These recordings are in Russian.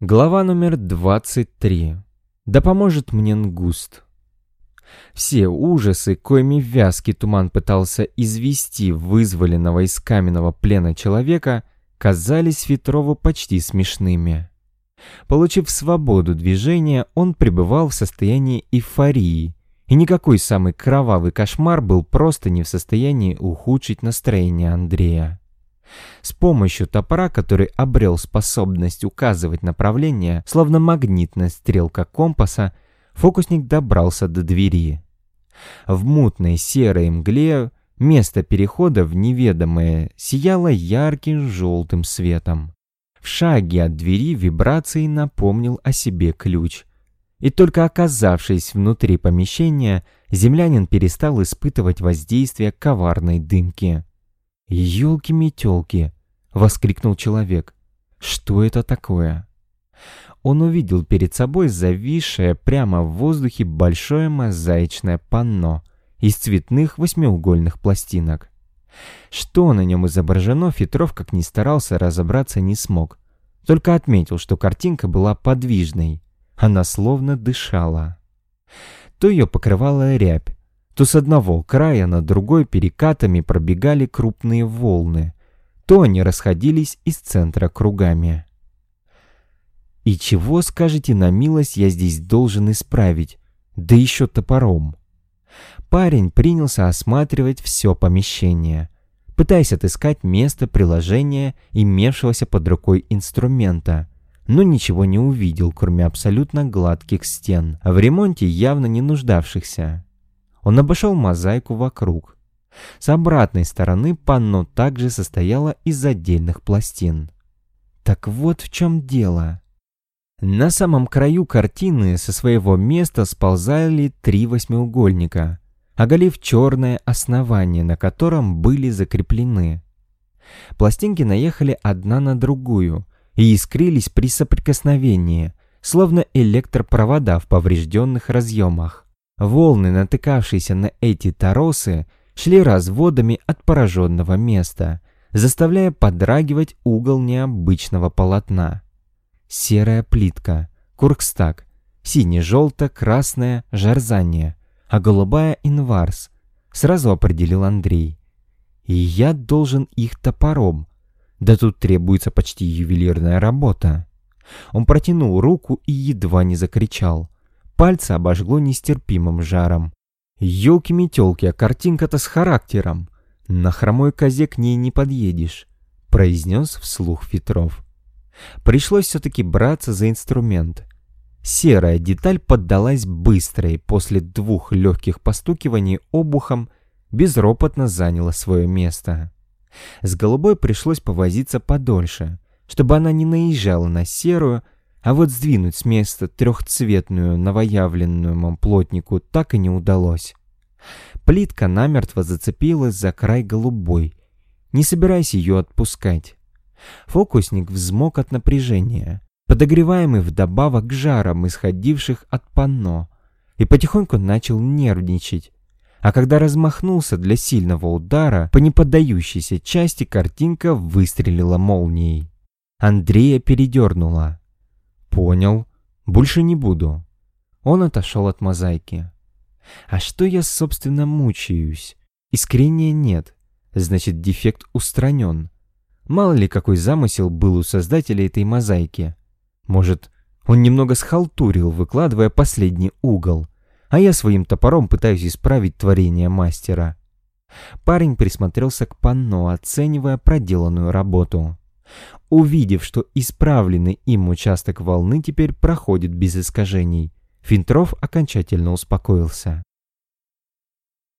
Глава номер 23. Да поможет мне Нгуст. Все ужасы, коими вязкий туман пытался извести вызволенного из каменного плена человека, казались Ветрову почти смешными. Получив свободу движения, он пребывал в состоянии эйфории, и никакой самый кровавый кошмар был просто не в состоянии ухудшить настроение Андрея. С помощью топора, который обрел способность указывать направление, словно магнитная стрелка компаса, фокусник добрался до двери. В мутной серой мгле место перехода в неведомое сияло ярким желтым светом. В шаге от двери вибрацией напомнил о себе ключ. И только оказавшись внутри помещения, землянин перестал испытывать воздействие коварной дымки. «Елки-метелки!» — воскликнул человек. «Что это такое?» Он увидел перед собой зависшее прямо в воздухе большое мозаичное панно из цветных восьмиугольных пластинок. Что на нем изображено, Фетров, как ни старался, разобраться не смог. Только отметил, что картинка была подвижной. Она словно дышала. То ее покрывала рябь, то с одного края на другой перекатами пробегали крупные волны, то они расходились из центра кругами. И чего, скажете на милость, я здесь должен исправить, да еще топором? Парень принялся осматривать все помещение, пытаясь отыскать место приложения имевшегося под рукой инструмента, но ничего не увидел, кроме абсолютно гладких стен, в ремонте явно не нуждавшихся. Он обошел мозаику вокруг. С обратной стороны панно также состояло из отдельных пластин. Так вот в чем дело. На самом краю картины со своего места сползали три восьмиугольника, оголив черное основание, на котором были закреплены. Пластинки наехали одна на другую и искрились при соприкосновении, словно электропровода в поврежденных разъемах. Волны, натыкавшиеся на эти торосы, шли разводами от пораженного места, заставляя подрагивать угол необычного полотна. Серая плитка, куркстак, сине-желто-красное жарзание, а голубая инварс, сразу определил Андрей. И я должен их топором. Да тут требуется почти ювелирная работа. Он протянул руку и едва не закричал. Пальцы обожгло нестерпимым жаром. «Елки-метелки, а картинка-то с характером. На хромой козе к ней не подъедешь», — произнес вслух Фетров. Пришлось все-таки браться за инструмент. Серая деталь поддалась быстро и после двух легких постукиваний обухом безропотно заняла свое место. С голубой пришлось повозиться подольше, чтобы она не наезжала на серую, а вот сдвинуть с места трехцветную новоявленную плотнику так и не удалось. Плитка намертво зацепилась за край голубой, не собираясь ее отпускать. Фокусник взмок от напряжения, подогреваемый вдобавок к жарам, исходивших от панно, и потихоньку начал нервничать. А когда размахнулся для сильного удара, по неподдающейся части картинка выстрелила молнией. Андрея передернула. «Понял. Больше не буду». Он отошел от мозаики. «А что я, собственно, мучаюсь? Искрения нет. Значит, дефект устранен. Мало ли какой замысел был у создателя этой мозаики. Может, он немного схалтурил, выкладывая последний угол, а я своим топором пытаюсь исправить творение мастера». Парень присмотрелся к панно, оценивая проделанную работу. Увидев, что исправленный им участок волны теперь проходит без искажений, Финтров окончательно успокоился.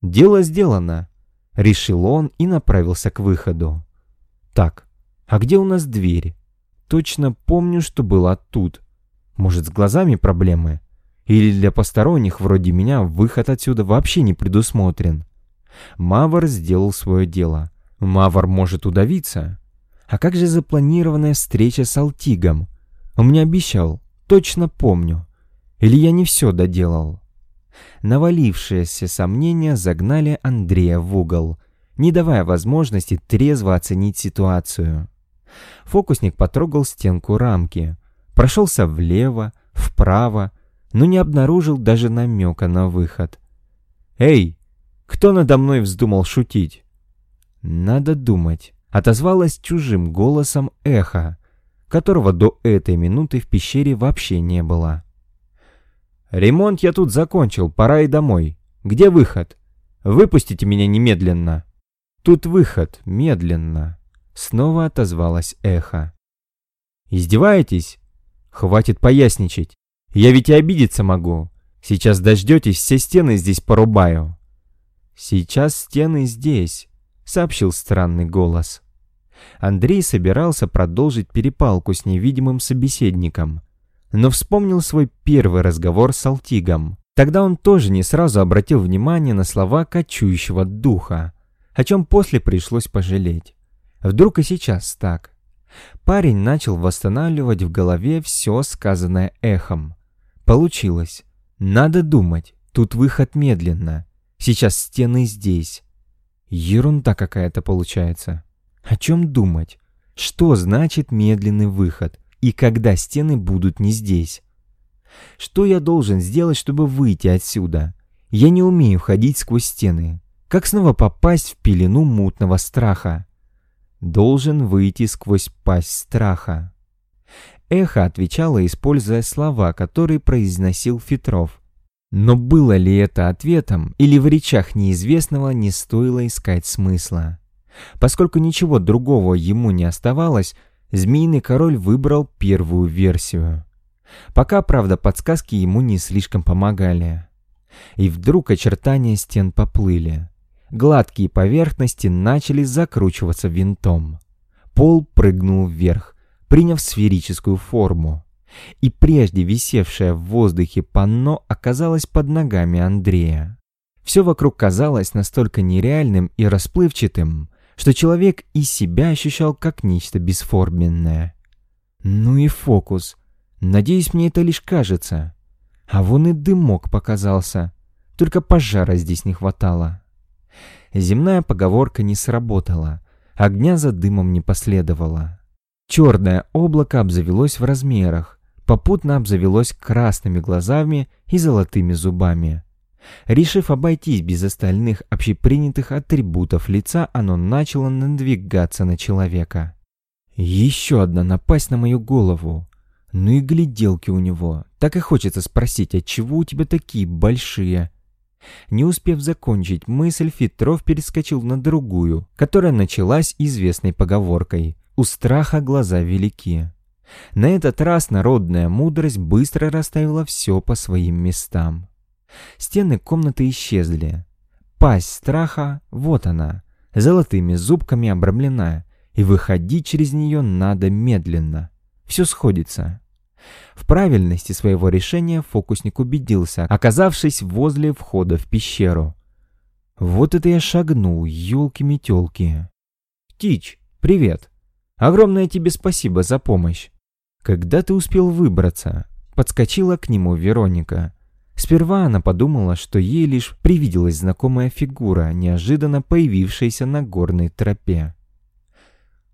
«Дело сделано», — решил он и направился к выходу. «Так, а где у нас дверь? Точно помню, что была тут. Может, с глазами проблемы? Или для посторонних, вроде меня, выход отсюда вообще не предусмотрен?» Мавр сделал свое дело. Мавр может удавиться, а как же запланированная встреча с Алтигом? Он мне обещал, точно помню. Или я не все доделал? Навалившиеся сомнения загнали Андрея в угол, не давая возможности трезво оценить ситуацию. Фокусник потрогал стенку рамки, Прошелся влево, вправо, но не обнаружил даже намека на выход. «Эй, кто надо мной вздумал шутить?» «Надо думать», — отозвалось чужим голосом эхо, которого до этой минуты в пещере вообще не было. «Ремонт я тут закончил, пора и домой. Где выход? Выпустите меня немедленно!» «Тут выход, медленно!» Снова отозвалось эхо. «Издеваетесь? Хватит поясничать. Я ведь и обидеться могу. Сейчас дождетесь, все стены здесь порубаю». «Сейчас стены здесь», — сообщил странный голос. Андрей собирался продолжить перепалку с невидимым собеседником, но вспомнил свой первый разговор с Алтигом. Тогда он тоже не сразу обратил внимание на слова кочующего духа, о чем после пришлось пожалеть. Вдруг и сейчас так. Парень начал восстанавливать в голове все сказанное эхом. Получилось. Надо думать. Тут выход медленно. Сейчас стены здесь. Ерунда какая-то получается. О чем думать? Что значит медленный выход? И когда стены будут не здесь? Что я должен сделать, чтобы выйти отсюда? Я не умею ходить сквозь стены. Как снова попасть в пелену мутного страха? Должен выйти сквозь пасть страха. Эхо отвечало, используя слова, которые произносил Фетров. Но было ли это ответом, или в речах неизвестного не стоило искать смысла? Поскольку ничего другого ему не оставалось, Змеиный король выбрал первую версию. Пока, правда, подсказки ему не слишком помогали. И вдруг очертания стен поплыли. Гладкие поверхности начали закручиваться винтом. Пол прыгнул вверх, приняв сферическую форму. И прежде висевшее в воздухе панно оказалось под ногами Андрея. Все вокруг казалось настолько нереальным и расплывчатым, что человек и себя ощущал как нечто бесформенное. Ну и фокус. Надеюсь, мне это лишь кажется. А вон и дымок показался. Только пожара здесь не хватало. Земная поговорка не сработала. Огня за дымом не последовало. Черное облако обзавелось в размерах, попутно обзавелось красными глазами и золотыми зубами. Решив обойтись без остальных общепринятых атрибутов лица, оно начало надвигаться на человека. Еще одна напасть на мою голову. Ну и гляделки у него. Так и хочется спросить, отчего у тебя такие большие? Не успев закончить мысль, Фетров перескочил на другую, которая началась известной поговоркой «У страха глаза велики». На этот раз народная мудрость быстро расставила все по своим местам. Стены комнаты исчезли. Пасть страха, вот она, золотыми зубками обрамлена, и выходить через нее надо медленно. Все сходится. В правильности своего решения фокусник убедился, оказавшись возле входа в пещеру. Вот это я шагнул, елки-метелки. «Птич, привет! Огромное тебе спасибо за помощь!» «Когда ты успел выбраться?» Подскочила к нему Вероника. Сперва она подумала, что ей лишь привиделась знакомая фигура, неожиданно появившаяся на горной тропе.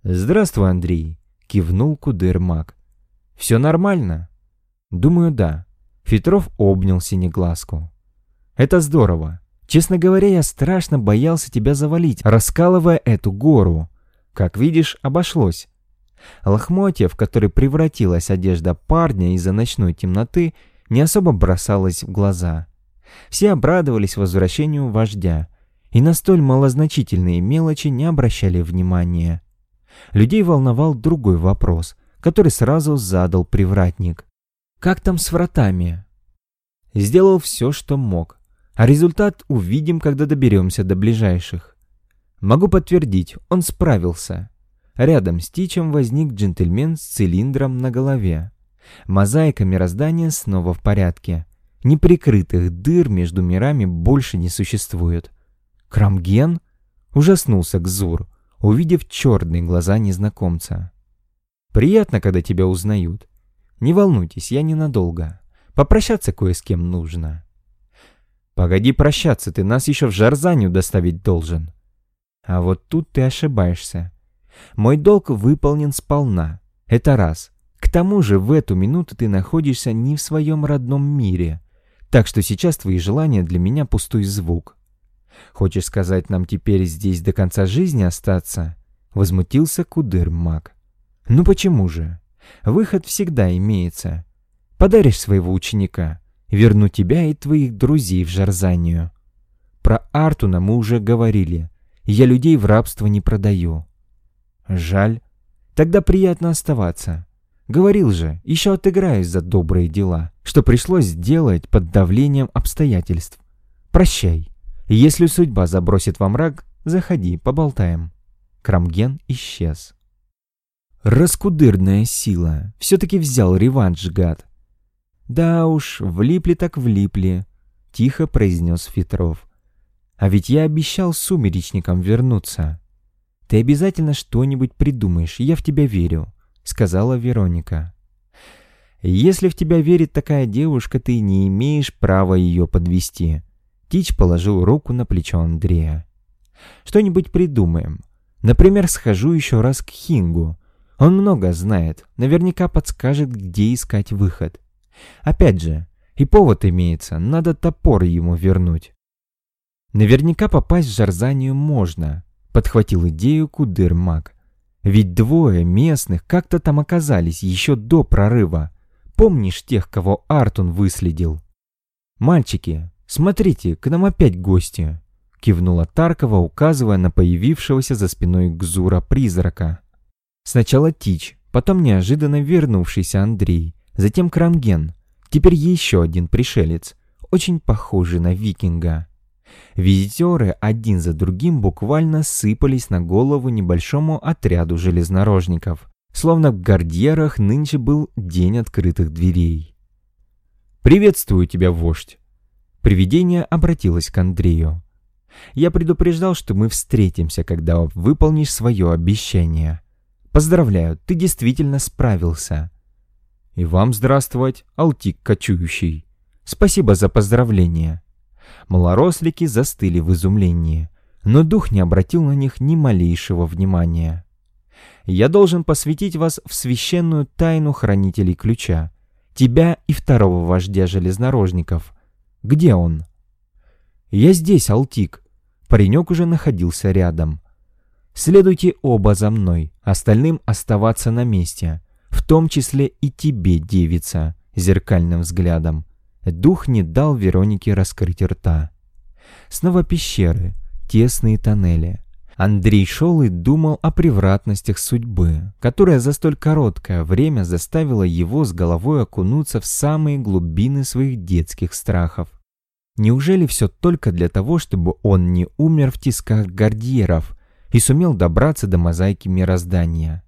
«Здравствуй, Андрей!» — кивнул Кудыр-маг. «Все нормально?» «Думаю, да». Фетров обнял синеглазку. «Это здорово. Честно говоря, я страшно боялся тебя завалить, раскалывая эту гору. Как видишь, обошлось». Лохмотья, в который превратилась одежда парня из-за ночной темноты, — не особо бросалось в глаза. Все обрадовались возвращению вождя, и на столь малозначительные мелочи не обращали внимания. Людей волновал другой вопрос, который сразу задал привратник. «Как там с вратами?» Сделал все, что мог, а результат увидим, когда доберемся до ближайших. Могу подтвердить, он справился. Рядом с Тичем возник джентльмен с цилиндром на голове. Мозаика мироздания снова в порядке. Неприкрытых дыр между мирами больше не существует. Крамген? Ужаснулся Гзур, увидев черные глаза незнакомца. «Приятно, когда тебя узнают. Не волнуйтесь, я ненадолго. Попрощаться кое с кем нужно». «Погоди прощаться, ты нас еще в Жарзанию доставить должен». «А вот тут ты ошибаешься. Мой долг выполнен сполна. Это раз. К тому же в эту минуту ты находишься не в своем родном мире, так что сейчас твои желания для меня пустой звук. Хочешь сказать нам теперь здесь до конца жизни остаться? Возмутился Кудыр-маг. Ну почему же? Выход всегда имеется. Подаришь своего ученика, верну тебя и твоих друзей в Жарзанию. Про Артуна мы уже говорили. Я людей в рабство не продаю. Жаль. Тогда приятно оставаться. Говорил же, еще отыграюсь за добрые дела, что пришлось сделать под давлением обстоятельств. Прощай. Если судьба забросит во мрак, заходи, поболтаем. Крамген исчез. Раскудырная сила. Все-таки взял реванш, гад. Да уж, влипли так влипли, тихо произнес Фетров. А ведь я обещал сумеречникам вернуться. Ты обязательно что-нибудь придумаешь, я в тебя верю, сказала Вероника. Если в тебя верит такая девушка, ты не имеешь права ее подвести. Тич положил руку на плечо Андрея. Что-нибудь придумаем. Например, схожу еще раз к Хингу. Он много знает, наверняка подскажет, где искать выход. Опять же, и повод имеется, надо топор ему вернуть. Наверняка попасть в Жарзанию можно, подхватил идею Кудыр-маг. Ведь двое местных как-то там оказались еще до прорыва. Помнишь тех, кого Артун выследил? «Мальчики, смотрите, к нам опять гости!» Кивнула Таркова, указывая на появившегося за спиной Гзура призрака. Сначала Тич, потом неожиданно вернувшийся Андрей, затем Крамген, теперь еще один пришелец, очень похожий на викинга. Визитеры один за другим буквально сыпались на голову небольшому отряду железнорожников, словно в Гардьерах нынче был день открытых дверей. «Приветствую тебя, вождь!» Привидение обратилось к Андрею. «Я предупреждал, что мы встретимся, когда выполнишь свое обещание. Поздравляю, ты действительно справился!» «И вам здравствовать, Алтик Кочующий! Спасибо за поздравление!» Малорослики застыли в изумлении, но дух не обратил на них ни малейшего внимания. «Я должен посвятить вас в священную тайну хранителей ключа, тебя и второго вождя железнорожников. Где он?» «Я здесь, Алтик». Паренек уже находился рядом. «Следуйте оба за мной, остальным оставаться на месте, в том числе и тебе, девица», зеркальным взглядом. Дух не дал Веронике раскрыть рта. Снова пещеры, тесные тоннели. Андрей шел и думал о превратностях судьбы, которая за столь короткое время заставила его с головой окунуться в самые глубины своих детских страхов. Неужели все только для того, чтобы он не умер в тисках гардьеров и сумел добраться до мозаики мироздания?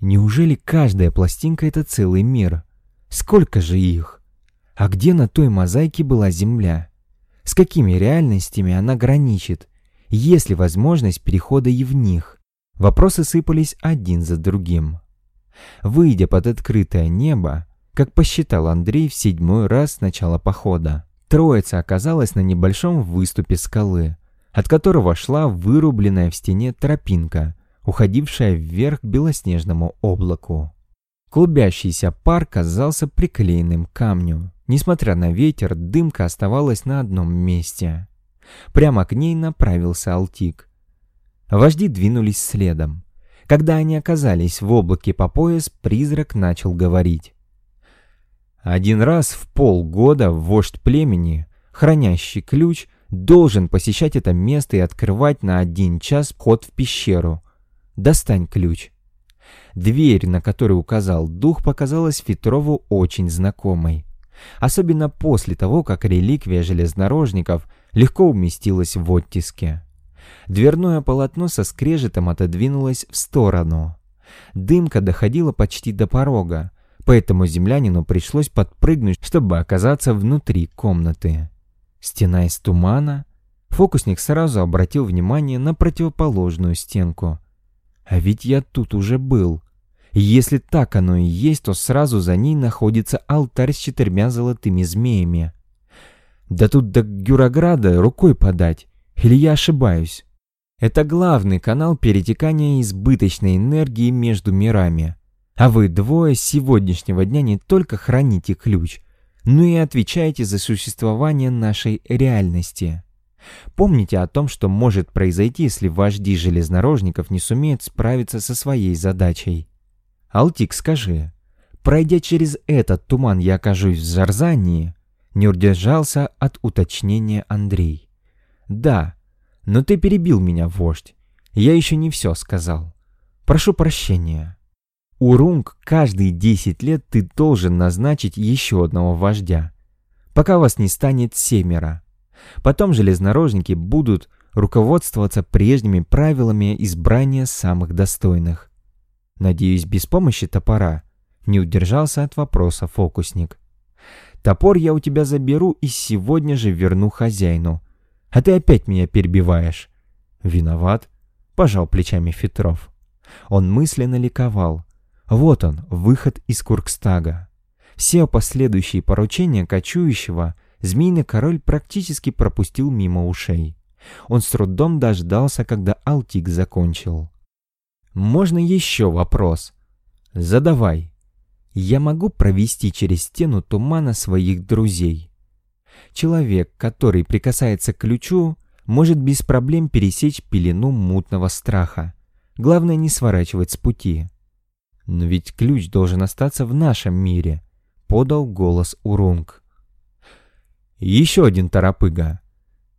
Неужели каждая пластинка — это целый мир? Сколько же их? А где на той мозаике была Земля? С какими реальностями она граничит? Есть ли возможность перехода и в них? Вопросы сыпались один за другим. Выйдя под открытое небо, как посчитал Андрей в седьмой раз с начала похода, троица оказалась на небольшом выступе скалы, от которого шла вырубленная в стене тропинка, уходившая вверх к белоснежному облаку. Клубящийся пар казался приклеенным к камню. Несмотря на ветер, дымка оставалась на одном месте. Прямо к ней направился Алтик. Вожди двинулись следом. Когда они оказались в облаке по пояс, призрак начал говорить. Один раз в полгода вождь племени, хранящий ключ, должен посещать это место и открывать на один час вход в пещеру. Достань ключ. Дверь, на которую указал дух, показалась Фетрову очень знакомой особенно после того, как реликвия железнорожников легко уместилась в оттиске. Дверное полотно со скрежетом отодвинулось в сторону. Дымка доходила почти до порога, поэтому землянину пришлось подпрыгнуть, чтобы оказаться внутри комнаты. Стена из тумана. Фокусник сразу обратил внимание на противоположную стенку. А ведь я тут уже был. Если так оно и есть, то сразу за ней находится алтарь с четырьмя золотыми змеями. Да тут до Гюрограда рукой подать. Или я ошибаюсь? Это главный канал перетекания избыточной энергии между мирами. А вы двое с сегодняшнего дня не только храните ключ, но и отвечаете за существование нашей реальности. Помните о том, что может произойти, если вожди железнорожников не сумеют справиться со своей задачей. Алтик, скажи, пройдя через этот туман я окажусь в Зарзании? Не удержался от уточнения Андрей. Да, но ты перебил меня, вождь. Я еще не все сказал. Прошу прощения. Урунг, каждые 10 лет ты должен назначить еще одного вождя, пока вас не станет семеро. Потом железнорожники будут руководствоваться прежними правилами избрания самых достойных. Надеюсь, без помощи топора не удержался от вопроса фокусник. Топор я у тебя заберу и сегодня же верну хозяину. А ты опять меня перебиваешь. Виноват, пожал плечами Фетров. Он мысленно ликовал. Вот он, выход из Куркстага. Все последующие поручения кочующего Змеиный король практически пропустил мимо ушей. Он с трудом дождался, когда Алтик закончил. «Можно еще вопрос?» «Задавай. Я могу провести через стену тумана своих друзей?» Человек, который прикасается к ключу, может без проблем пересечь пелену мутного страха. Главное не сворачивать с пути. «Но ведь ключ должен остаться в нашем мире», — подал голос Урунг. Еще один торопыга.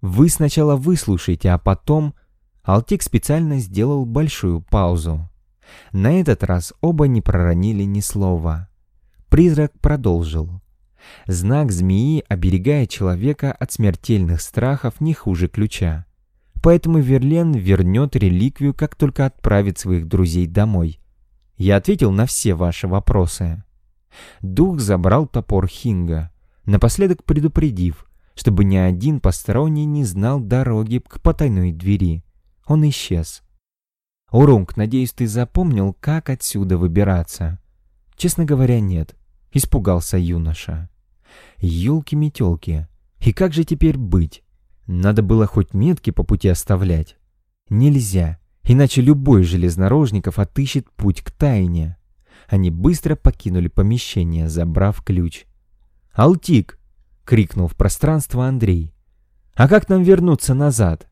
Вы сначала выслушайте, а потом... Алтик специально сделал большую паузу. На этот раз оба не проронили ни слова. Призрак продолжил. Знак змеи оберегает человека от смертельных страхов не хуже ключа. Поэтому Верлен вернет реликвию, как только отправит своих друзей домой. Я ответил на все ваши вопросы. Дух забрал топор Хинга напоследок предупредив, чтобы ни один посторонний не знал дороги к потайной двери. Он исчез. «Урунг, надеюсь, ты запомнил, как отсюда выбираться?» «Честно говоря, нет», — испугался юноша. «Елки-метелки, и как же теперь быть? Надо было хоть метки по пути оставлять. Нельзя, иначе любой железнорожников отыщет путь к тайне». Они быстро покинули помещение, забрав ключ. «Алтик!» — крикнул в пространство Андрей. «А как нам вернуться назад?»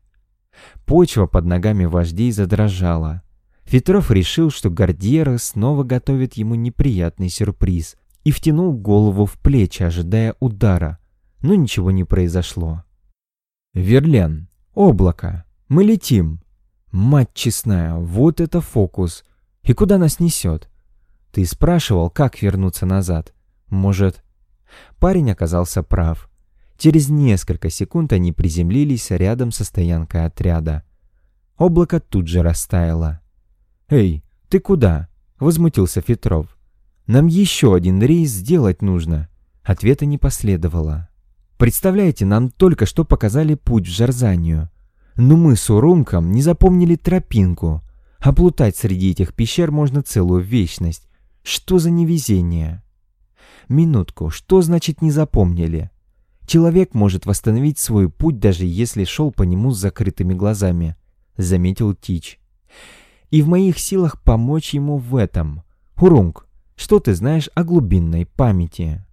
Почва под ногами вождей задрожала. Фетров решил, что Гордьера снова готовит ему неприятный сюрприз и втянул голову в плечи, ожидая удара. Но ничего не произошло. «Верлен, облако, мы летим!» «Мать честная, вот это фокус! И куда нас несет?» «Ты спрашивал, как вернуться назад? Может, Парень оказался прав. Через несколько секунд они приземлились рядом со стоянкой отряда. Облако тут же растаяло. «Эй, ты куда?» — возмутился Фетров. «Нам еще один рейс сделать нужно». Ответа не последовало. «Представляете, нам только что показали путь в Жарзанию. Но мы с Урумком не запомнили тропинку, а плутать среди этих пещер можно целую вечность. Что за невезение?» Минутку, что значит не запомнили? Человек может восстановить свой путь, даже если шел по нему с закрытыми глазами, заметил Тич. И в моих силах помочь ему в этом. Хурунг, что ты знаешь о глубинной памяти?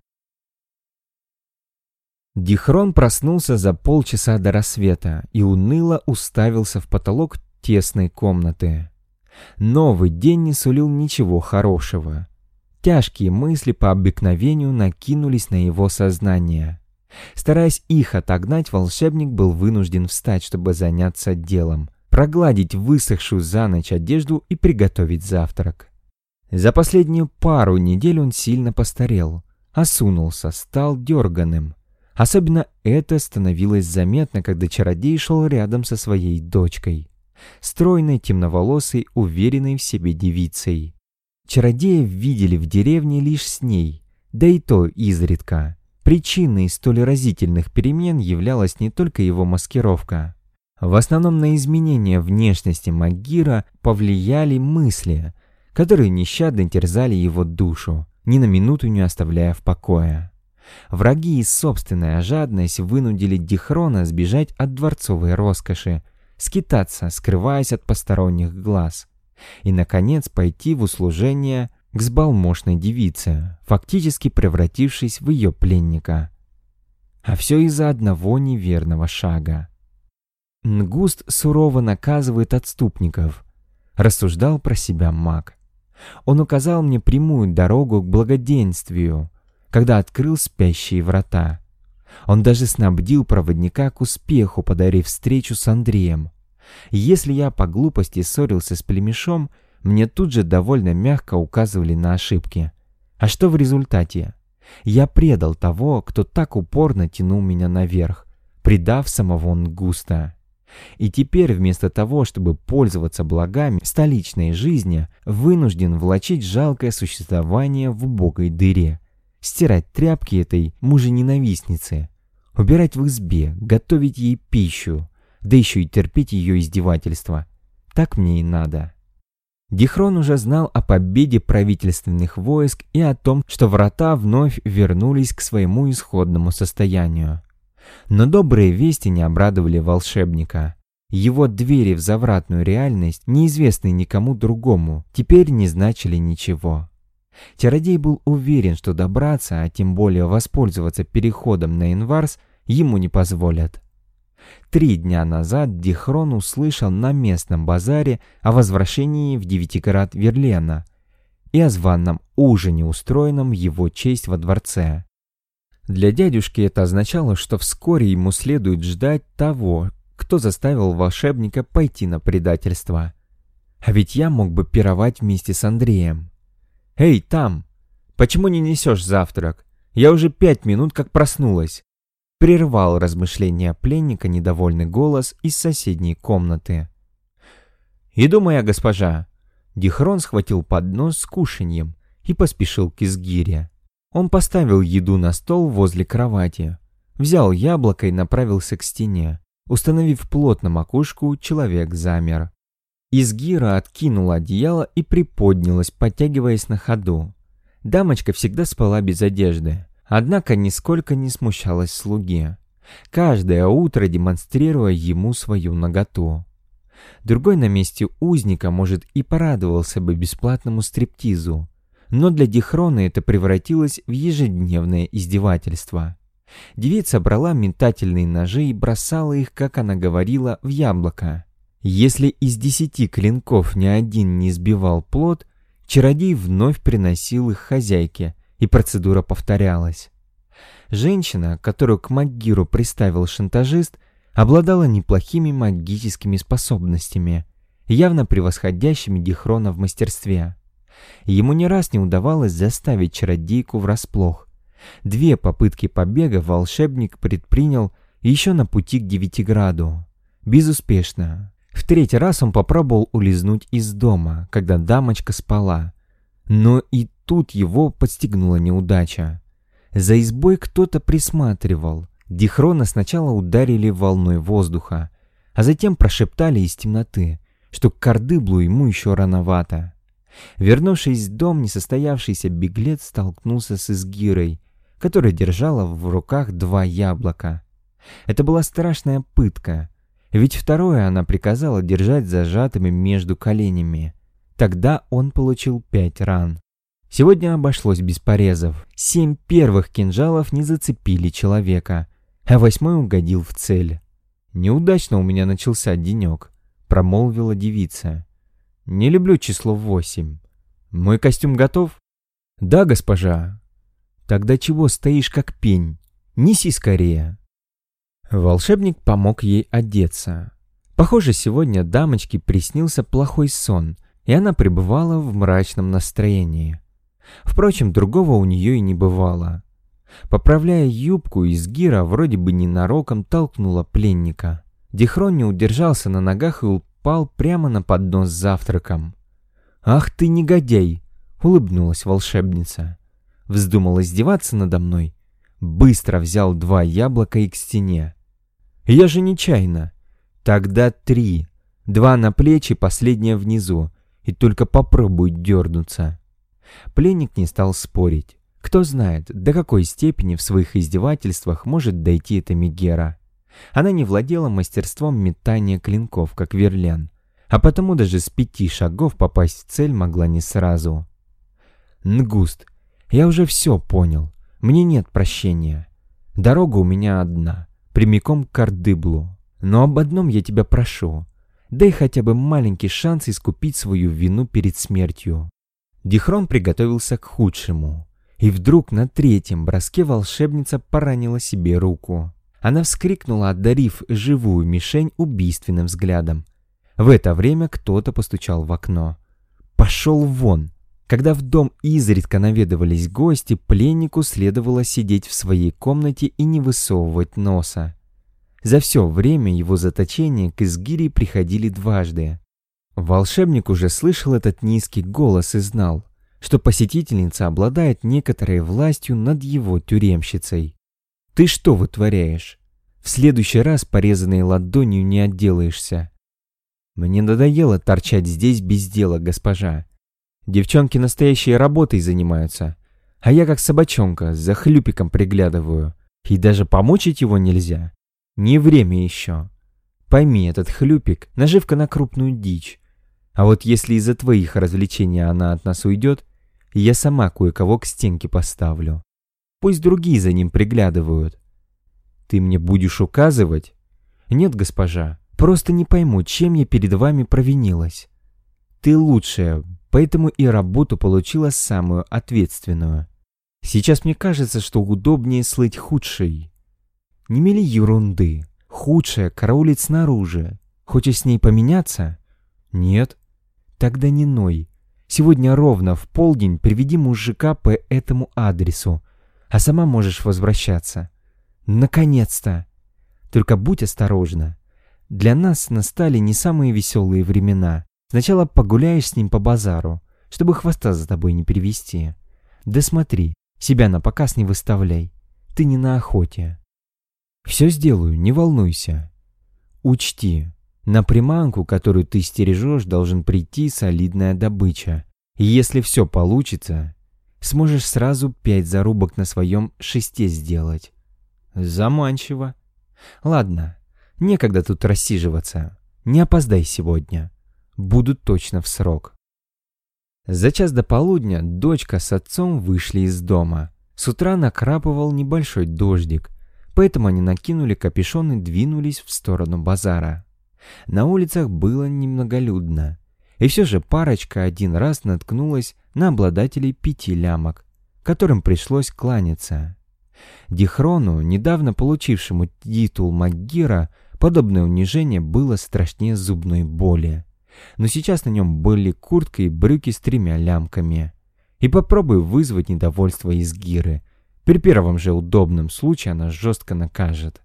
Дихрон проснулся за полчаса до рассвета и уныло уставился в потолок тесной комнаты. Новый день не сулил ничего хорошего. Тяжкие мысли по обыкновению накинулись на его сознание. Стараясь их отогнать, волшебник был вынужден встать, чтобы заняться делом, прогладить высохшую за ночь одежду и приготовить завтрак. За последнюю пару недель он сильно постарел, осунулся, стал дерганым. Особенно это становилось заметно, когда чародей шел рядом со своей дочкой, стройной, темноволосой, уверенной в себе девицей. Чародеев видели в деревне лишь с ней, да и то изредка. Причиной столь разительных перемен являлась не только его маскировка. В основном на изменение внешности Магира повлияли мысли, которые нещадно терзали его душу, ни на минуту не оставляя в покое. Враги и собственная жадность вынудили Дихрона сбежать от дворцовой роскоши, скитаться, скрываясь от посторонних глаз – и, наконец, пойти в услужение к сбалмошной девице, фактически превратившись в ее пленника. А все из-за одного неверного шага. Нгуст сурово наказывает отступников, рассуждал про себя маг. Он указал мне прямую дорогу к благоденствию, когда открыл спящие врата. Он даже снабдил проводника к успеху, подарив встречу с Андреем. Если я по глупости ссорился с племешом, мне тут же довольно мягко указывали на ошибки. А что в результате? Я предал того, кто так упорно тянул меня наверх, предав самого Нгуста. И теперь вместо того, чтобы пользоваться благами столичной жизни, вынужден влачить жалкое существование в убогой дыре, стирать тряпки этой мужененавистницы, убирать в избе, готовить ей пищу, да еще и терпеть ее издевательства. Так мне и надо. Дихрон уже знал о победе правительственных войск и о том, что врата вновь вернулись к своему исходному состоянию. Но добрые вести не обрадовали волшебника. Его двери в завратную реальность, неизвестные никому другому, теперь не значили ничего. Чародей был уверен, что добраться, а тем более воспользоваться переходом на Инварс, ему не позволят. Три дня назад Дихрон услышал на местном базаре о возвращении в Девятиград Верлена и о званном ужине, устроенном его честь во дворце. Для дядюшки это означало, что вскоре ему следует ждать того, кто заставил волшебника пойти на предательство. А ведь я мог бы пировать вместе с Андреем. «Эй, там! Почему не несешь завтрак? Я уже пять минут как проснулась!» Прервал размышления пленника недовольный голос из соседней комнаты. «Иду, моя госпожа!» Дихрон схватил поднос с кушаньем и поспешил к изгире. Он поставил еду на стол возле кровати, взял яблоко и направился к стене. Установив плотно макушку, человек замер. Изгира откинула одеяло и приподнялась, подтягиваясь на ходу. Дамочка всегда спала без одежды, однако нисколько не смущалась слуги, каждое утро демонстрируя ему свою наготу. Другой на месте узника, может, и порадовался бы бесплатному стриптизу, но для Дихрона это превратилось в ежедневное издевательство. Девица брала метательные ножи и бросала их, как она говорила, в яблоко. Если из десяти клинков ни один не сбивал плод, чародей вновь приносил их хозяйке, и процедура повторялась. Женщина, которую к Магиру приставил шантажист, обладала неплохими магическими способностями, явно превосходящими Дихрона в мастерстве. Ему не раз не удавалось заставить чародейку врасплох. Две попытки побега волшебник предпринял еще на пути к Девятиграду. Безуспешно. В третий раз он попробовал улизнуть из дома, когда дамочка спала. Но и тут его подстегнула неудача. За избой кто-то присматривал. Дихрона сначала ударили волной воздуха, а затем прошептали из темноты, что к Кардыблу ему еще рановато. Вернувшись в дом, несостоявшийся беглец столкнулся с Изгирой, которая держала в руках два яблока. Это была страшная пытка, ведь второе она приказала держать зажатыми между коленями. Тогда он получил пять ран. Сегодня обошлось без порезов. Семь первых кинжалов не зацепили человека, а восьмой угодил в цель. «Неудачно у меня начался денек», — промолвила девица. Не люблю число восемь. Мой костюм готов? Да, госпожа. Тогда чего стоишь как пень? Неси скорее. Волшебник помог ей одеться. Похоже, сегодня дамочке приснился плохой сон, и она пребывала в мрачном настроении. Впрочем, другого у нее и не бывало. Поправляя юбку, из гира вроде бы ненароком толкнула пленника. Дихрон не удержался на ногах и упал прямо на поднос с завтраком. «Ах ты негодяй!» — улыбнулась волшебница. Вздумал издеваться надо мной. Быстро взял два яблока и к стене. «Я же нечаянно!» «Тогда три. Два на плечи, последнее внизу. И только попробуй дернуться». Пленник не стал спорить. Кто знает, до какой степени в своих издевательствах может дойти эта Мегера. Она не владела мастерством метания клинков, как Верлен, а потому даже с пяти шагов попасть в цель могла не сразу. Нгуст, я уже все понял. Мне нет прощения. Дорога у меня одна, прямиком к Ардыблу. Но об одном я тебя прошу. Дай хотя бы маленький шанс искупить свою вину перед смертью. Дихрон приготовился к худшему. И вдруг на третьем броске волшебница поранила себе руку. Она вскрикнула, одарив живую мишень убийственным взглядом. В это время кто-то постучал в окно. «Пошел вон!» Когда в дом изредка наведывались гости, пленнику следовало сидеть в своей комнате и не высовывать носа. За все время его заточения к Изгире приходили дважды. Волшебник уже слышал этот низкий голос и знал, что посетительница обладает некоторой властью над его тюремщицей. «Ты что вытворяешь? В следующий раз порезанной ладонью не отделаешься». «Мне надоело торчать здесь без дела, госпожа. Девчонки настоящей работой занимаются, а я как собачонка за хлюпиком приглядываю, и даже помучить его нельзя. Не время еще. Пойми, этот хлюпик — наживка на крупную дичь. А вот если из-за твоих развлечений она от нас уйдет, я сама кое-кого к стенке поставлю. Пусть другие за ним приглядывают. Ты мне будешь указывать? Нет, госпожа, просто не пойму, чем я перед вами провинилась. Ты лучшая, поэтому и работу получила самую ответственную. Сейчас мне кажется, что удобнее слыть худшей. Не мели ерунды. Худшая караулит снаружи. Хочешь с ней поменяться? Нет. Тогда не ной. Сегодня ровно в полдень приведи мужика по этому адресу, а сама можешь возвращаться. Наконец-то! Только будь осторожна. Для нас настали не самые веселые времена. Сначала погуляешь с ним по базару, чтобы хвоста за тобой не привести. Да смотри, себя на показ не выставляй. Ты не на охоте. Все сделаю, не волнуйся. Учти, на приманку, которую ты стережешь, должен прийти солидная добыча. И если все получится, сможешь сразу пять зарубок на своем шесте сделать. Заманчиво. Ладно, некогда тут рассиживаться. Не опоздай сегодня будут точно в срок. За час до полудня дочка с отцом вышли из дома. С утра накрапывал небольшой дождик, поэтому они накинули капюшон и двинулись в сторону базара. На улицах было немноголюдно, и все же парочка один раз наткнулась на обладателей пяти лямок, которым пришлось кланяться. Дихрону, недавно получившему титул Магира, подобное унижение было страшнее зубной боли но сейчас на нем были куртка и брюки с тремя лямками. И попробуй вызвать недовольство из Гиры. При первом же удобном случае она жестко накажет.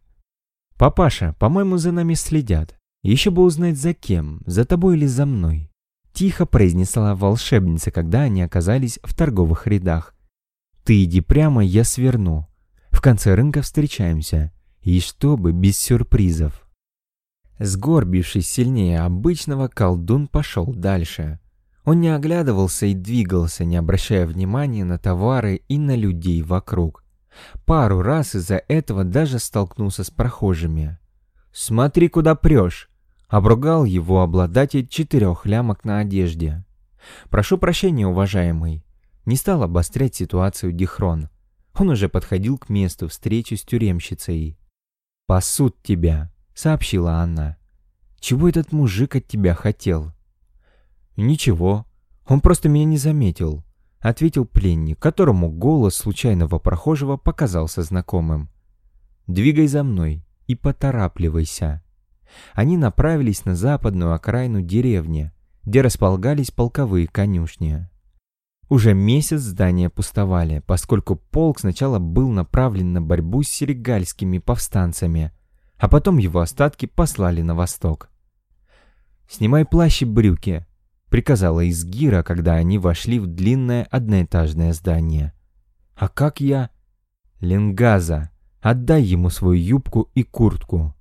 «Папаша, по-моему, за нами следят. Еще бы узнать за кем, за тобой или за мной». Тихо произнесла волшебница, когда они оказались в торговых рядах. «Ты иди прямо, я сверну. В конце рынка встречаемся. И чтобы без сюрпризов». Сгорбившись сильнее обычного, колдун пошел дальше. Он не оглядывался и двигался, не обращая внимания на товары и на людей вокруг. Пару раз из-за этого даже столкнулся с прохожими. «Смотри, куда прешь!» — обругал его обладатель четырех лямок на одежде. «Прошу прощения, уважаемый». Не стал обострять ситуацию Дихрон. Он уже подходил к месту встречи с тюремщицей. «Пасут тебя!» сообщила Анна. «Чего этот мужик от тебя хотел?» «Ничего, он просто меня не заметил», — ответил пленник, которому голос случайного прохожего показался знакомым. «Двигай за мной и поторапливайся». Они направились на западную окраину деревни, где располагались полковые конюшни. Уже месяц здания пустовали, поскольку полк сначала был направлен на борьбу с серегальскими повстанцами, а потом его остатки послали на восток. «Снимай плащ и брюки», — приказала Изгира, когда они вошли в длинное одноэтажное здание. «А как я?» «Ленгаза, отдай ему свою юбку и куртку».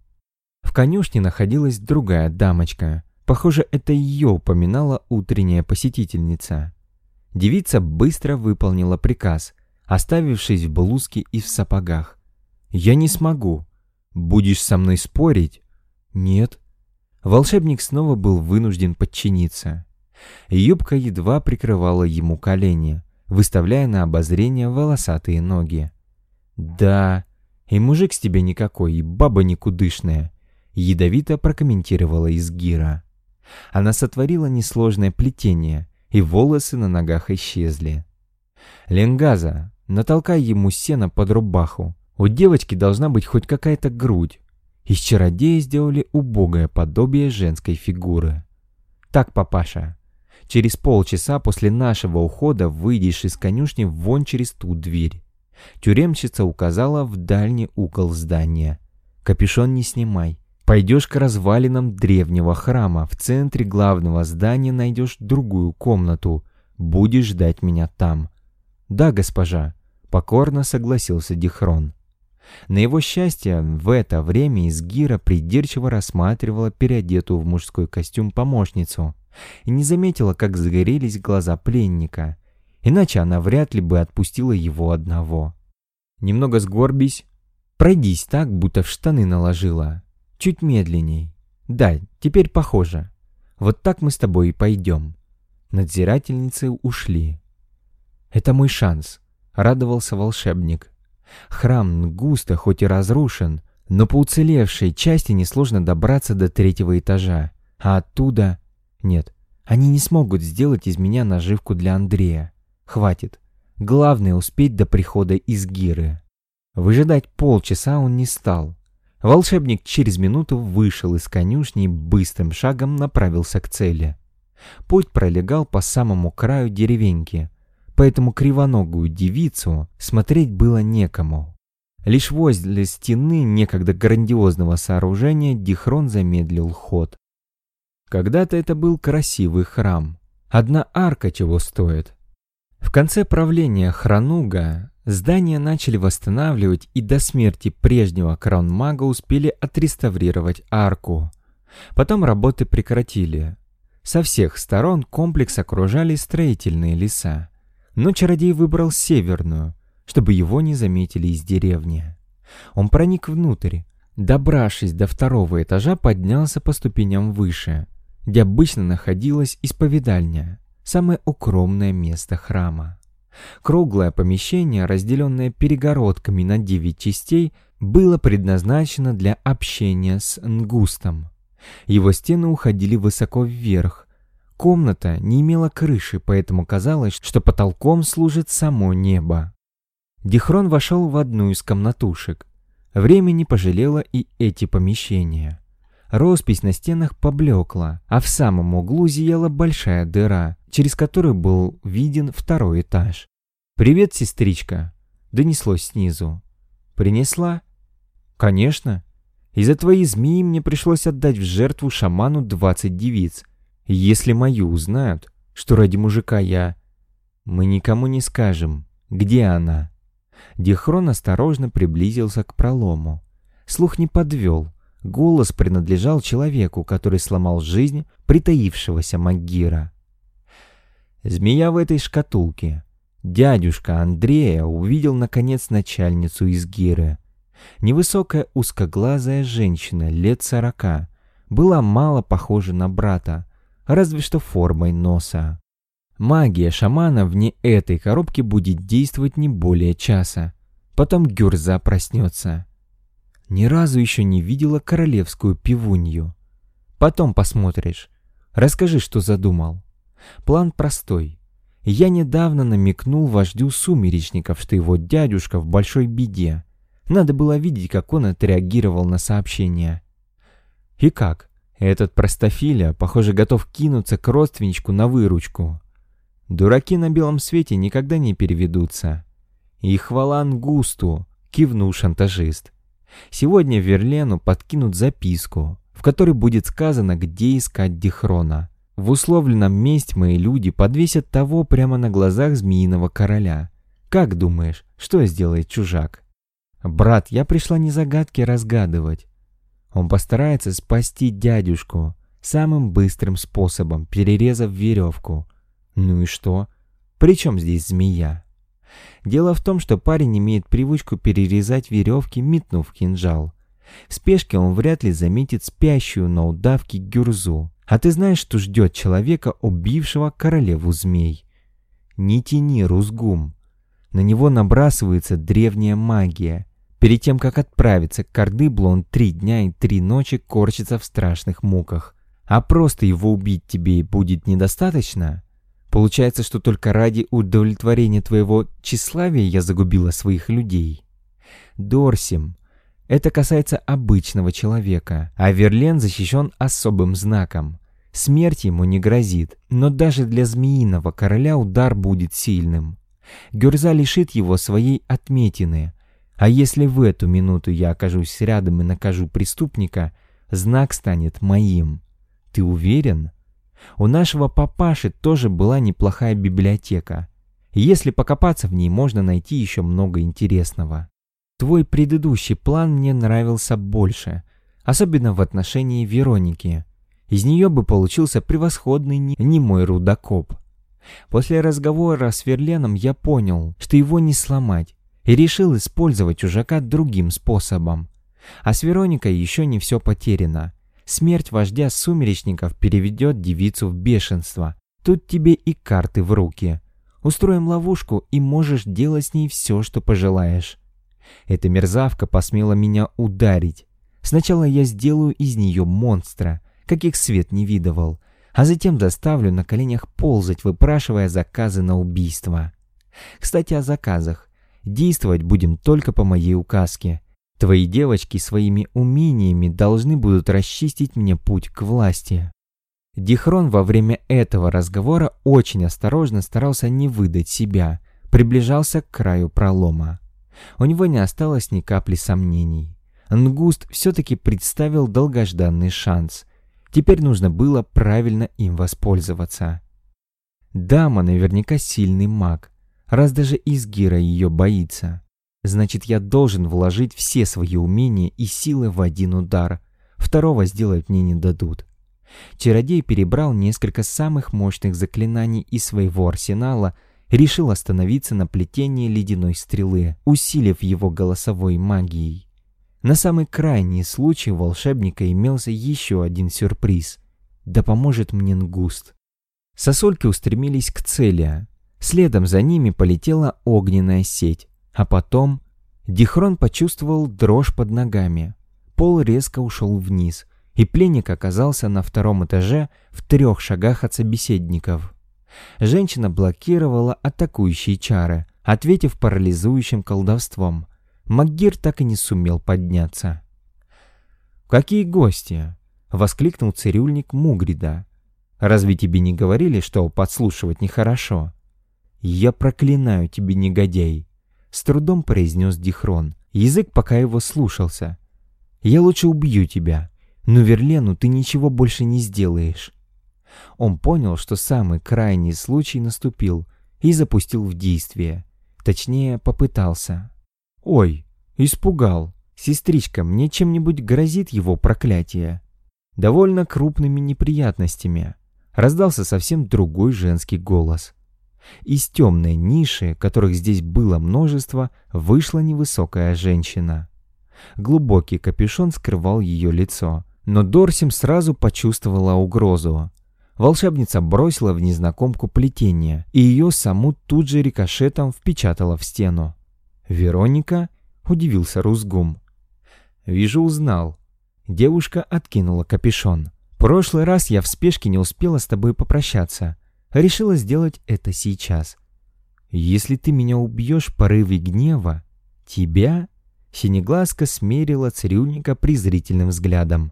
Конюшне находилась другая дамочка. Похоже, это ее упоминала утренняя посетительница. Девица быстро выполнила приказ, оставившись в блузке и в сапогах. «Я не смогу», «Будешь со мной спорить?» «Нет». Волшебник снова был вынужден подчиниться. Юбка едва прикрывала ему колени, выставляя на обозрение волосатые ноги. «Да, и мужик с тебя никакой, и баба никудышная», — ядовито прокомментировала Изгира. Она сотворила несложное плетение, и волосы на ногах исчезли. «Ленгаза, натолкай ему сено под рубаху. У девочки должна быть хоть какая-то грудь. Из чародея сделали убогое подобие женской фигуры. Так, папаша, через полчаса после нашего ухода выйдешь из конюшни вон через ту дверь. Тюремщица указала в дальний угол здания. Капюшон не снимай. Пойдешь к развалинам древнего храма. В центре главного здания найдешь другую комнату. Будешь ждать меня там. Да, госпожа, покорно согласился Дихрон. На его счастье, в это время Изгира придирчиво рассматривала переодетую в мужской костюм помощницу и не заметила, как загорелись глаза пленника, иначе она вряд ли бы отпустила его одного. Немного сгорбись, пройдись так, будто в штаны наложила. Чуть медленней. Да, теперь похоже. Вот так мы с тобой и пойдем. Надзирательницы ушли. Это мой шанс, радовался волшебник. Храм густо, хоть и разрушен, но по уцелевшей части несложно добраться до третьего этажа. А оттуда... Нет, они не смогут сделать из меня наживку для Андрея. Хватит. Главное успеть до прихода из Гиры. Выжидать полчаса он не стал. Волшебник через минуту вышел из конюшни и быстрым шагом направился к цели. Путь пролегал по самому краю деревеньки, поэтому кривоногую девицу смотреть было некому. Лишь возле стены некогда грандиозного сооружения Дихрон замедлил ход. Когда-то это был красивый храм. Одна арка чего стоит. В конце правления Хрануга Здание начали восстанавливать и до смерти прежнего кронмага успели отреставрировать арку. Потом работы прекратили. Со всех сторон комплекс окружали строительные леса. Но чародей выбрал северную, чтобы его не заметили из деревни. Он проник внутрь, добравшись до второго этажа, поднялся по ступеням выше, где обычно находилась исповедальня, самое укромное место храма. Круглое помещение, разделенное перегородками на девять частей, было предназначено для общения с Нгустом. Его стены уходили высоко вверх. Комната не имела крыши, поэтому казалось, что потолком служит само небо. Дихрон вошел в одну из комнатушек. Время не пожалело и эти помещения. Роспись на стенах поблекла, а в самом углу зияла большая дыра, через которую был виден второй этаж. «Привет, сестричка!» — донеслось снизу. «Принесла?» «Конечно. Из-за твоей змеи мне пришлось отдать в жертву шаману двадцать девиц. Если мою узнают, что ради мужика я...» «Мы никому не скажем, где она?» Дихрон осторожно приблизился к пролому. Слух не подвел. Голос принадлежал человеку, который сломал жизнь притаившегося Магира. Змея в этой шкатулке. Дядюшка Андрея увидел наконец начальницу из Гиры. Невысокая узкоглазая женщина лет сорока была мало похожа на брата, разве что формой носа. Магия шамана вне этой коробки будет действовать не более часа. Потом Гюрза проснется. Ни разу еще не видела королевскую пивунью. Потом посмотришь. Расскажи, что задумал. План простой. Я недавно намекнул вождю сумеречников, что его дядюшка в большой беде. Надо было видеть, как он отреагировал на сообщение. И как? Этот простофиля, похоже, готов кинуться к родственничку на выручку. Дураки на белом свете никогда не переведутся. И хвала Ангусту, кивнул шантажист. Сегодня Верлену подкинут записку, в которой будет сказано, где искать Дихрона. В условленном месте мои люди подвесят того прямо на глазах змеиного короля. Как думаешь, что сделает чужак? Брат, я пришла не загадки разгадывать. Он постарается спасти дядюшку самым быстрым способом, перерезав веревку. Ну и что? Причем здесь змея? Дело в том, что парень имеет привычку перерезать веревки, метнув кинжал. В спешке он вряд ли заметит спящую на удавке гюрзу. А ты знаешь, что ждет человека, убившего королеву змей? Не тяни, Рузгум. На него набрасывается древняя магия. Перед тем, как отправиться к Кардыблу, он три дня и три ночи корчится в страшных муках. А просто его убить тебе будет недостаточно? Получается, что только ради удовлетворения твоего тщеславия я загубила своих людей. Дорсим. Это касается обычного человека, а Верлен защищен особым знаком. Смерть ему не грозит, но даже для змеиного короля удар будет сильным. Гюрза лишит его своей отметины. А если в эту минуту я окажусь рядом и накажу преступника, знак станет моим. Ты уверен? У нашего папаши тоже была неплохая библиотека. Если покопаться в ней, можно найти еще много интересного. Твой предыдущий план мне нравился больше, особенно в отношении Вероники. Из нее бы получился превосходный немой рудокоп. После разговора с Верленом я понял, что его не сломать, и решил использовать чужака другим способом. А с Вероникой еще не все потеряно. Смерть вождя сумеречников переведет девицу в бешенство. Тут тебе и карты в руки. Устроим ловушку, и можешь делать с ней все, что пожелаешь. Эта мерзавка посмела меня ударить. Сначала я сделаю из нее монстра, каких свет не видывал, а затем заставлю на коленях ползать, выпрашивая заказы на убийство. Кстати, о заказах. Действовать будем только по моей указке. Твои девочки своими умениями должны будут расчистить мне путь к власти. Дихрон во время этого разговора очень осторожно старался не выдать себя, приближался к краю пролома. У него не осталось ни капли сомнений. Нгуст все-таки представил долгожданный шанс. Теперь нужно было правильно им воспользоваться. Дама наверняка сильный маг, раз даже Изгира ее боится. Значит, я должен вложить все свои умения и силы в один удар. Второго сделать мне не дадут. Чародей перебрал несколько самых мощных заклинаний из своего арсенала решил остановиться на плетении ледяной стрелы, усилив его голосовой магией. На самый крайний случай волшебника имелся еще один сюрприз. Да поможет мне Нгуст. Сосульки устремились к цели. Следом за ними полетела огненная сеть. А потом Дихрон почувствовал дрожь под ногами. Пол резко ушел вниз, и пленник оказался на втором этаже в трех шагах от собеседников. Женщина блокировала атакующие чары, ответив парализующим колдовством – Магир так и не сумел подняться. «Какие гости?» — воскликнул цирюльник Мугрида. «Разве тебе не говорили, что подслушивать нехорошо?» «Я проклинаю тебе, негодяй!» — с трудом произнес Дихрон. Язык пока его слушался. «Я лучше убью тебя, но Верлену ты ничего больше не сделаешь». Он понял, что самый крайний случай наступил и запустил в действие. Точнее, попытался. «Ой, испугал. Сестричка, мне чем-нибудь грозит его проклятие?» Довольно крупными неприятностями. Раздался совсем другой женский голос. Из темной ниши, которых здесь было множество, вышла невысокая женщина. Глубокий капюшон скрывал ее лицо, но Дорсим сразу почувствовала угрозу. Волшебница бросила в незнакомку плетение, и ее саму тут же рикошетом впечатала в стену. «Вероника?» — удивился Рузгум. «Вижу, узнал». Девушка откинула капюшон. «Прошлый раз я в спешке не успела с тобой попрощаться. Решила сделать это сейчас. Если ты меня убьешь порыве гнева, тебя...» Синеглазка смерила цирюльника презрительным взглядом.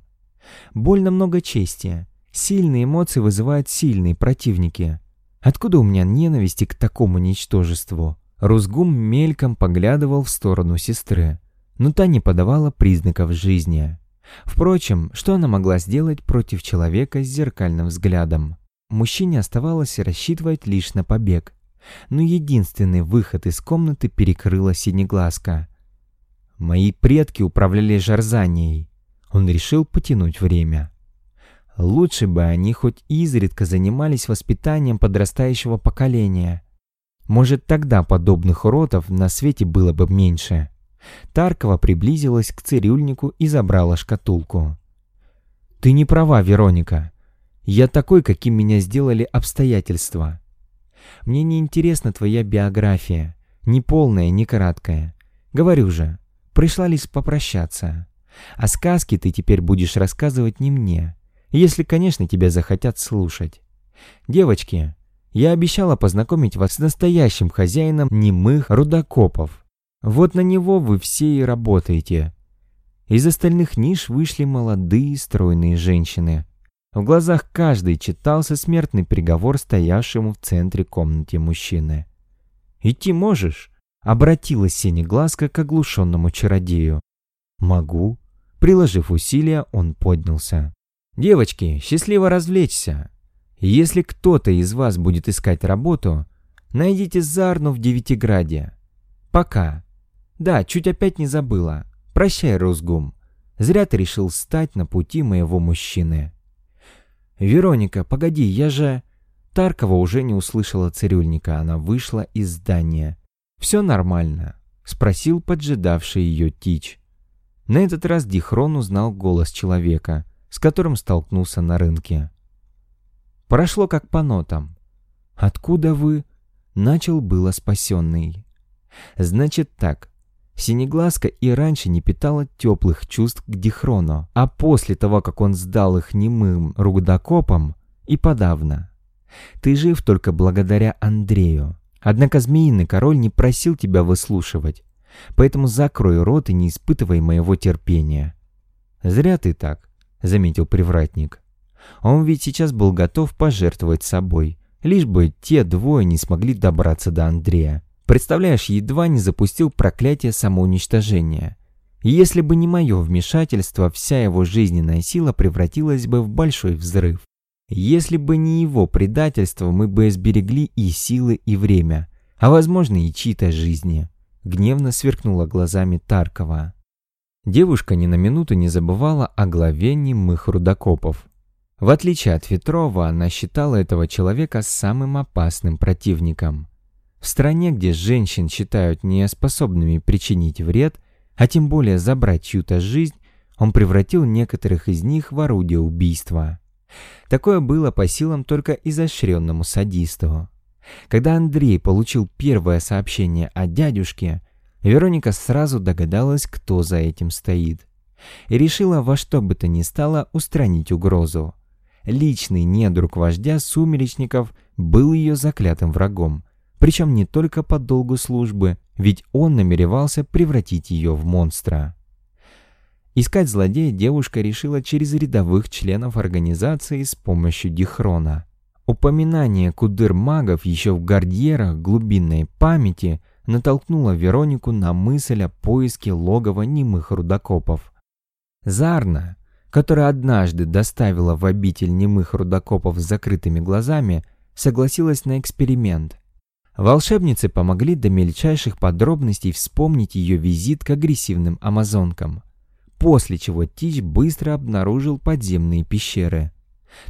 «Больно много чести. Сильные эмоции вызывают сильные противники. Откуда у меня ненависти к такому ничтожеству?» Рузгум мельком поглядывал в сторону сестры, но та не подавала признаков жизни. Впрочем, что она могла сделать против человека с зеркальным взглядом? Мужчине оставалось рассчитывать лишь на побег. Но единственный выход из комнаты перекрыла синеглазка. «Мои предки управляли Жарзанией». Он решил потянуть время. Лучше бы они хоть изредка занимались воспитанием подрастающего поколения. Может, тогда подобных уродов на свете было бы меньше. Таркова приблизилась к цирюльнику и забрала шкатулку. «Ты не права, Вероника. Я такой, каким меня сделали обстоятельства. Мне не интересна твоя биография, ни полная, ни краткая. Говорю же, пришла лишь попрощаться. А сказки ты теперь будешь рассказывать не мне, если, конечно, тебя захотят слушать. Девочки, я обещала познакомить вас с настоящим хозяином немых рудокопов. Вот на него вы все и работаете. Из остальных ниш вышли молодые стройные женщины. В глазах каждой читался смертный приговор стоявшему в центре комнаты мужчины. «Идти можешь?» — обратилась Синеглазка к оглушенному чародею. «Могу». Приложив усилия, он поднялся. «Девочки, счастливо развлечься. Если кто-то из вас будет искать работу, найдите Зарну в Девятиграде. Пока. Да, чуть опять не забыла. Прощай, Росгум. Зря ты решил стать на пути моего мужчины. Вероника, погоди, я же... Таркова уже не услышала цирюльника, она вышла из здания. «Все нормально?» — спросил поджидавший ее Тич. На этот раз Дихрон узнал голос человека, с которым столкнулся на рынке. Прошло как по нотам. «Откуда вы?» — начал было спасенный. «Значит так, Синеглазка и раньше не питала теплых чувств к Дихрону, а после того, как он сдал их немым рудокопам, и подавно. Ты жив только благодаря Андрею. Однако Змеиный Король не просил тебя выслушивать, поэтому закрой рот и не испытывай моего терпения. «Зря ты так», — заметил привратник. Он ведь сейчас был готов пожертвовать собой, лишь бы те двое не смогли добраться до Андрея. Представляешь, едва не запустил проклятие самоуничтожения. Если бы не мое вмешательство, вся его жизненная сила превратилась бы в большой взрыв. Если бы не его предательство, мы бы сберегли и силы, и время, а возможно и чьи-то жизни. Гневно сверкнула глазами Таркова. Девушка ни на минуту не забывала о главе немых рудокопов. В отличие от Ветрова, она считала этого человека самым опасным противником. В стране, где женщин считают неспособными причинить вред, а тем более забрать чью-то жизнь, он превратил некоторых из них в орудие убийства. Такое было по силам только изощренному садисту. Когда Андрей получил первое сообщение о дядюшке, Вероника сразу догадалась, кто за этим стоит, и решила во что бы то ни стало устранить угрозу личный недруг вождя сумеречников был ее заклятым врагом, причем не только по долгу службы, ведь он намеревался превратить ее в монстра. Искать злодея девушка решила через рядовых членов организации с помощью Дихрона. Упоминание кудыр-магов еще в гардьерах глубинной памяти натолкнуло Веронику на мысль о поиске логова немых рудокопов. Зарна, которая однажды доставила в обитель немых рудокопов с закрытыми глазами, согласилась на эксперимент. Волшебницы помогли до мельчайших подробностей вспомнить ее визит к агрессивным амазонкам, после чего Тич быстро обнаружил подземные пещеры.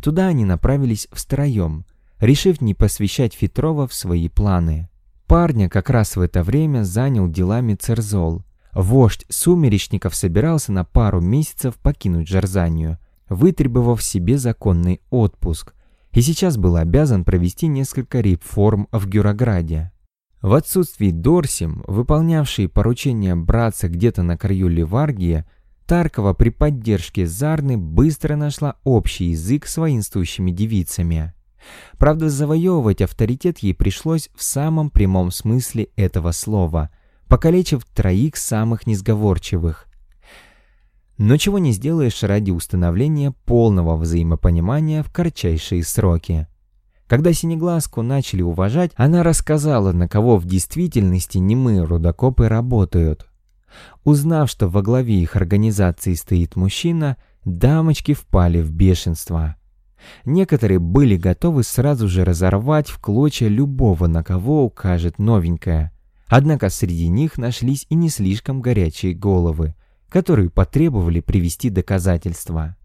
Туда они направились втроем, решив не посвящать Фетрова в свои планы. Парня как раз в это время занял делами Церзол, Вождь сумеречников собирался на пару месяцев покинуть Жарзанию, вытребовав себе законный отпуск, и сейчас был обязан провести несколько реформ в Гюрограде. В отсутствии Дорсим, выполнявший поручения братца где-то на краю Ливаргии, Таркова при поддержке Зарны быстро нашла общий язык с воинствующими девицами. Правда, завоевывать авторитет ей пришлось в самом прямом смысле этого слова – покалечив троих самых несговорчивых. Но чего не сделаешь ради установления полного взаимопонимания в кратчайшие сроки. Когда Синеглазку начали уважать, она рассказала, на кого в действительности немые рудокопы работают. Узнав, что во главе их организации стоит мужчина, дамочки впали в бешенство. Некоторые были готовы сразу же разорвать в клочья любого, на кого укажет новенькая. Однако среди них нашлись и не слишком горячие головы, которые потребовали привести доказательства.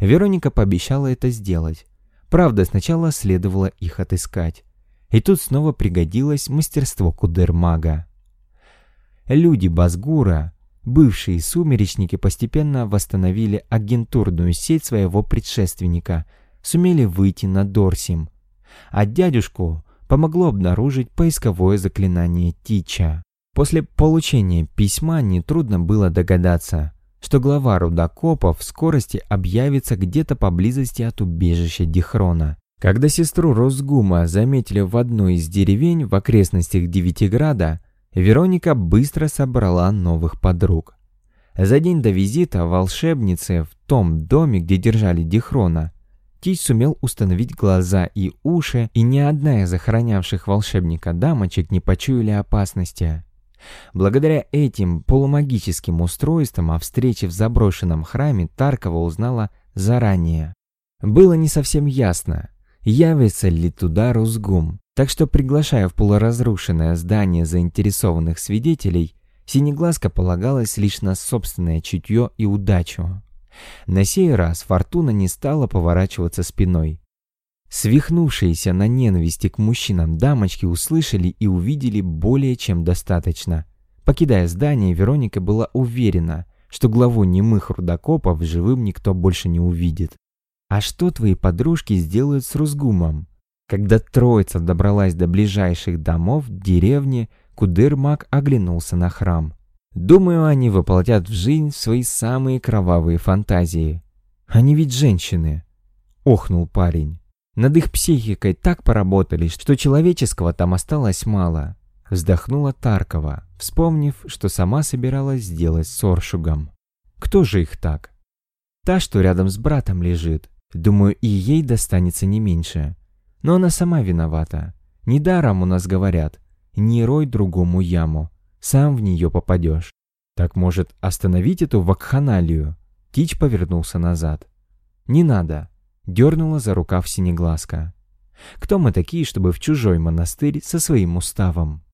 Вероника пообещала это сделать. Правда, сначала следовало их отыскать. И тут снова пригодилось мастерство кудермага. Люди Базгура, бывшие сумеречники, постепенно восстановили агентурную сеть своего предшественника, сумели выйти на Дорсим. А дядюшку помогло обнаружить поисковое заклинание Тича. После получения письма нетрудно было догадаться, что глава рудокопа в скорости объявится где-то поблизости от убежища Дихрона. Когда сестру Росгума заметили в одной из деревень в окрестностях Девятиграда, Вероника быстро собрала новых подруг. За день до визита волшебницы в том доме, где держали Дихрона, Тич сумел установить глаза и уши, и ни одна из охранявших волшебника дамочек не почуяли опасности. Благодаря этим полумагическим устройствам о встрече в заброшенном храме Таркова узнала заранее. Было не совсем ясно, явится ли туда Русгум, так что, приглашая в полуразрушенное здание заинтересованных свидетелей, Синеглазка полагалась лишь на собственное чутье и удачу. На сей раз Фортуна не стала поворачиваться спиной. Свихнувшиеся на ненависти к мужчинам дамочки услышали и увидели более чем достаточно. Покидая здание, Вероника была уверена, что главу немых рудокопов живым никто больше не увидит. «А что твои подружки сделают с Рузгумом?» Когда троица добралась до ближайших домов деревни, Кудырмак оглянулся на храм. «Думаю, они воплотят в жизнь свои самые кровавые фантазии. Они ведь женщины!» — охнул парень. Над их психикой так поработали, что человеческого там осталось мало. Вздохнула Таркова, вспомнив, что сама собиралась сделать с Оршугом. Кто же их так? Та, что рядом с братом лежит. Думаю, и ей достанется не меньше. Но она сама виновата. Недаром у нас говорят, не рой другому яму, сам в нее попадешь. Так может остановить эту вакханалию? Тич повернулся назад. Не надо дернула за рукав синеглазка. «Кто мы такие, чтобы в чужой монастырь со своим уставом?»